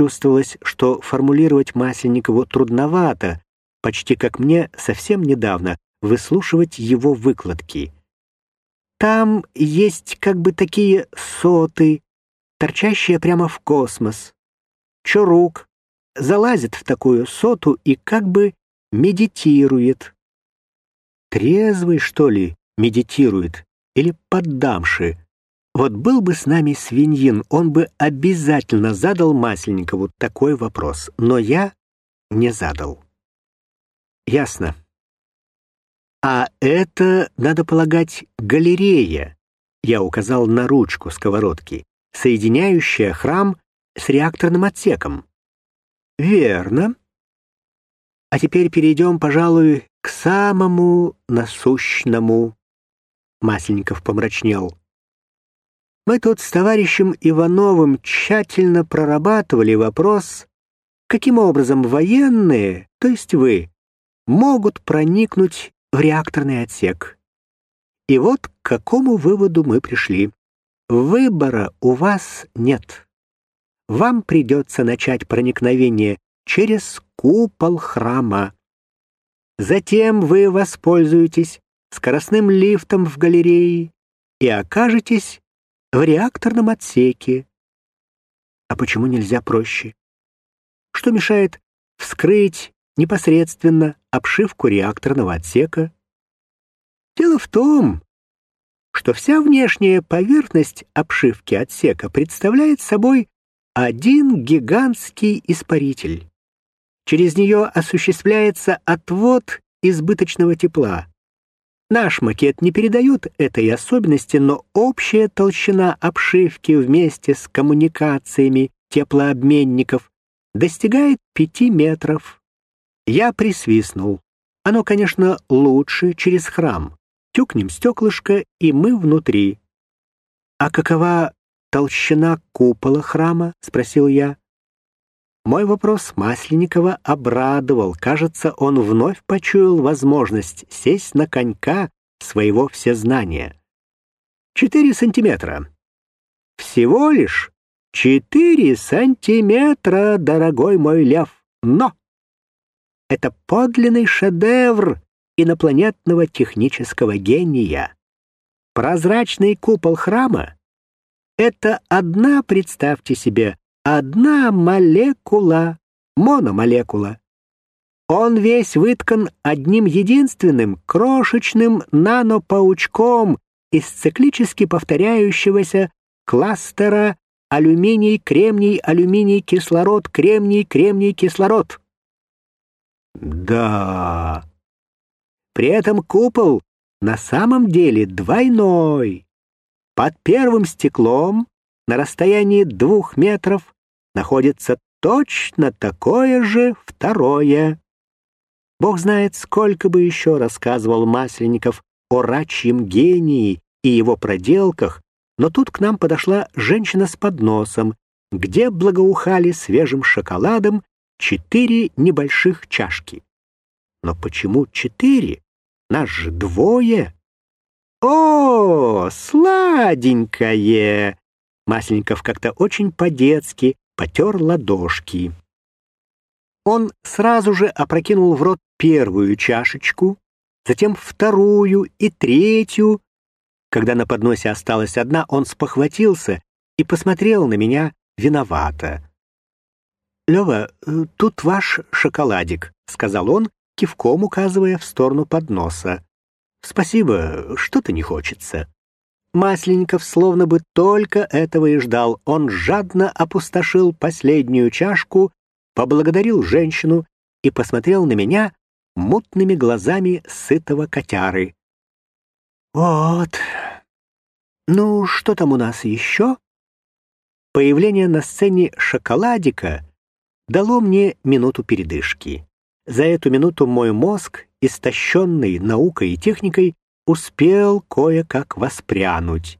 чувствовалось, что формулировать Масленникову трудновато, почти как мне совсем недавно выслушивать его выкладки. Там есть как бы такие соты, торчащие прямо в космос. Чурук залазит в такую соту и как бы медитирует. Трезвый, что ли, медитирует? Или поддамши? Вот был бы с нами свиньин, он бы обязательно задал Масленникову такой вопрос, но я не задал. Ясно. А это, надо полагать, галерея, я указал на ручку сковородки, соединяющая храм с реакторным отсеком. Верно. А теперь перейдем, пожалуй, к самому насущному. Масленников помрачнел. Мы тут с товарищем Ивановым тщательно прорабатывали вопрос, каким образом военные, то есть вы, могут проникнуть в реакторный отсек. И вот к какому выводу мы пришли. Выбора у вас нет. Вам придется начать проникновение через купол храма. Затем вы воспользуетесь скоростным лифтом в галерее и окажетесь в реакторном отсеке. А почему нельзя проще? Что мешает вскрыть непосредственно обшивку реакторного отсека? Дело в том, что вся внешняя поверхность обшивки отсека представляет собой один гигантский испаритель. Через нее осуществляется отвод избыточного тепла. Наш макет не передает этой особенности, но общая толщина обшивки вместе с коммуникациями теплообменников достигает 5 метров. Я присвистнул. Оно, конечно, лучше через храм. Тюкнем стеклышко, и мы внутри. «А какова толщина купола храма?» — спросил я. Мой вопрос Масленникова обрадовал. Кажется, он вновь почуял возможность сесть на конька своего всезнания. Четыре сантиметра. Всего лишь четыре сантиметра, дорогой мой лев. Но это подлинный шедевр инопланетного технического гения. Прозрачный купол храма — это одна, представьте себе, одна молекула, мономолекула. Он весь выткан одним единственным крошечным нанопаучком из циклически повторяющегося кластера алюминий, кремний, алюминий, кислород, кремний, кремний, кислород. Да. При этом купол на самом деле двойной. Под первым стеклом на расстоянии двух метров находится точно такое же второе. Бог знает, сколько бы еще рассказывал Масленников о рачьем гении и его проделках, но тут к нам подошла женщина с подносом, где благоухали свежим шоколадом четыре небольших чашки. Но почему четыре? Нас же двое. О, сладенькое! Масленников как-то очень по-детски потер ладошки. Он сразу же опрокинул в рот первую чашечку, затем вторую и третью. Когда на подносе осталась одна, он спохватился и посмотрел на меня виновато. «Лёва, э, тут ваш шоколадик», — сказал он, кивком указывая в сторону подноса. «Спасибо, что-то не хочется». Масленников словно бы только этого и ждал. Он жадно опустошил последнюю чашку, поблагодарил женщину и посмотрел на меня мутными глазами сытого котяры. «Вот. Ну, что там у нас еще?» Появление на сцене шоколадика дало мне минуту передышки. За эту минуту мой мозг, истощенный наукой и техникой, успел кое-как воспрянуть.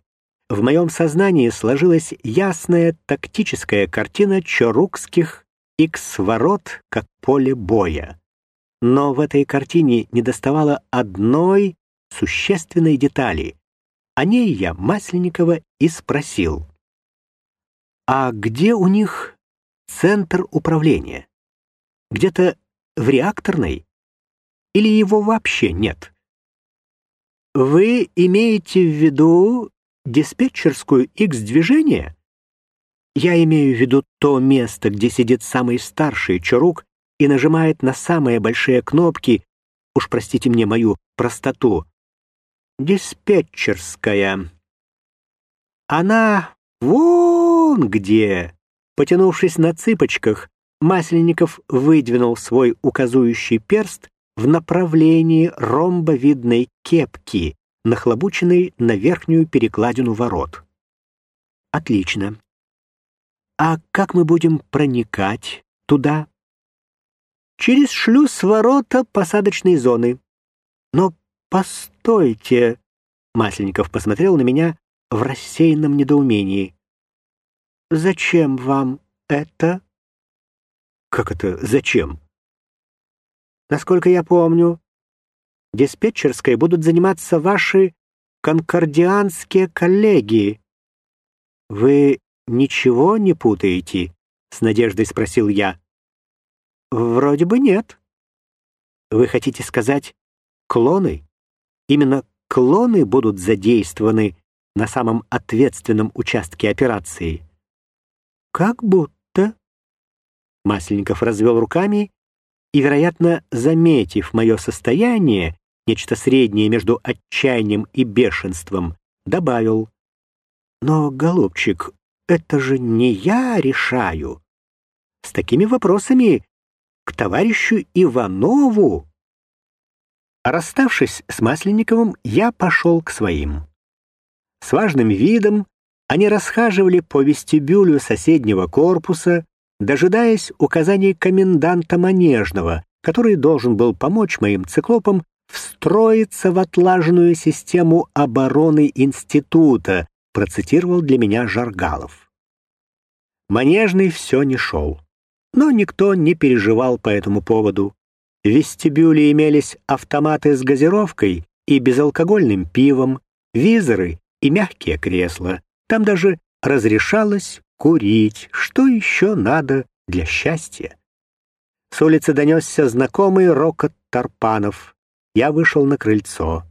В моем сознании сложилась ясная тактическая картина чорукских икс-ворот как поле боя. Но в этой картине недоставало одной существенной детали. О ней я Масленникова и спросил. «А где у них центр управления? Где-то в реакторной? Или его вообще нет? Вы имеете в виду диспетчерскую X-движение? Я имею в виду то место, где сидит самый старший Чорук и нажимает на самые большие кнопки, уж простите мне мою простоту. Диспетчерская. Она вон где. Потянувшись на цыпочках, Масленников выдвинул свой указующий перст в направлении ромбовидной кепки, нахлобученной на верхнюю перекладину ворот. Отлично. А как мы будем проникать туда? Через шлюз ворота посадочной зоны. Но постойте, Масленников посмотрел на меня в рассеянном недоумении. Зачем вам это? Как это зачем? Насколько я помню, диспетчерской будут заниматься ваши конкордианские коллеги. Вы ничего не путаете? С надеждой спросил я. Вроде бы нет. Вы хотите сказать клоны? Именно клоны будут задействованы на самом ответственном участке операции. Как будто. Масленников развел руками и, вероятно, заметив мое состояние, нечто среднее между отчаянием и бешенством, добавил. «Но, голубчик, это же не я решаю. С такими вопросами к товарищу Иванову». Расставшись с Масленниковым, я пошел к своим. С важным видом они расхаживали по вестибюлю соседнего корпуса, дожидаясь указаний коменданта Манежного, который должен был помочь моим циклопам встроиться в отлаженную систему обороны института, процитировал для меня Жаргалов. Манежный все не шел. Но никто не переживал по этому поводу. В вестибюле имелись автоматы с газировкой и безалкогольным пивом, визоры и мягкие кресла. Там даже разрешалось курить. Что еще надо для счастья? С улицы донесся знакомый рокот тарпанов. Я вышел на крыльцо.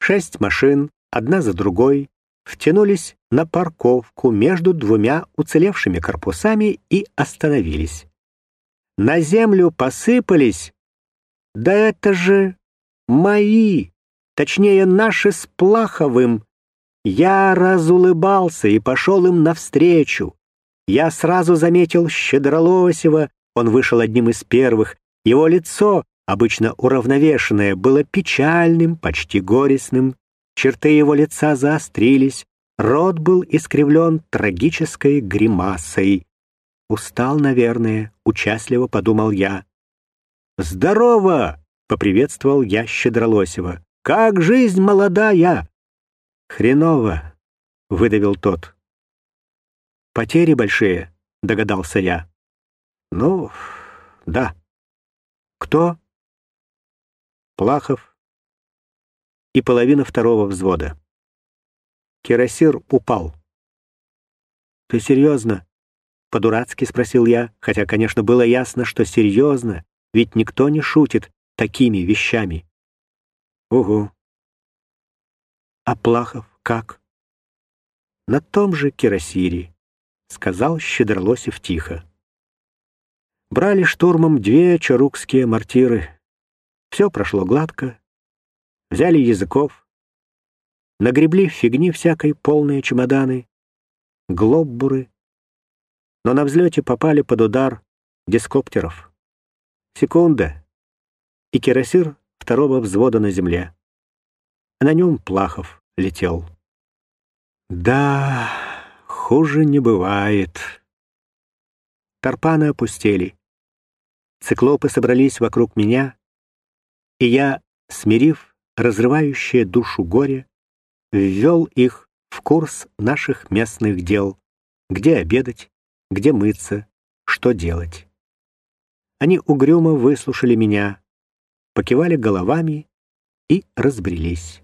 Шесть машин, одна за другой, втянулись на парковку между двумя уцелевшими корпусами и остановились. На землю посыпались. Да это же мои, точнее наши с Плаховым. Я разулыбался и пошел им навстречу. Я сразу заметил Щедролосева, он вышел одним из первых. Его лицо, обычно уравновешенное, было печальным, почти горестным. Черты его лица заострились, рот был искривлен трагической гримасой. Устал, наверное, участливо подумал я. «Здорово!» — поприветствовал я Щедролосева. «Как жизнь молодая!» «Хреново!» — выдавил тот. «Потери большие», — догадался я. «Ну, да». «Кто?» «Плахов» и половина второго взвода. Кирасир упал. «Ты серьезно?» — по-дурацки спросил я, хотя, конечно, было ясно, что серьезно, ведь никто не шутит такими вещами. «Угу». «А Плахов как?» «На том же Кирасире». — сказал Щедролосев тихо. Брали штурмом две чарукские мортиры. Все прошло гладко. Взяли языков. Нагребли фигни всякой полные чемоданы, глоббуры. Но на взлете попали под удар дископтеров. Секунда. И кирасир второго взвода на земле. На нем Плахов летел. Да... Хуже не бывает. Тарпаны опустели. Циклопы собрались вокруг меня, и я, смирив разрывающее душу горе, ввел их в курс наших местных дел, где обедать, где мыться, что делать. Они угрюмо выслушали меня, покивали головами и разбрелись.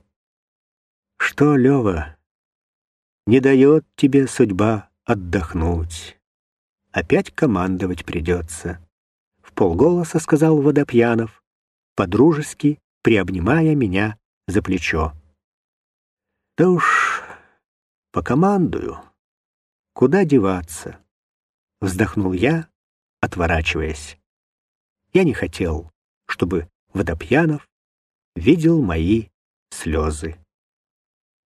«Что, Лева, не дает тебе судьба отдохнуть. опять командовать придется. В полголоса сказал Водопьянов, подружески приобнимая меня за плечо. Да уж, покомандую. Куда деваться? Вздохнул я, отворачиваясь. Я не хотел, чтобы Водопьянов видел мои слезы.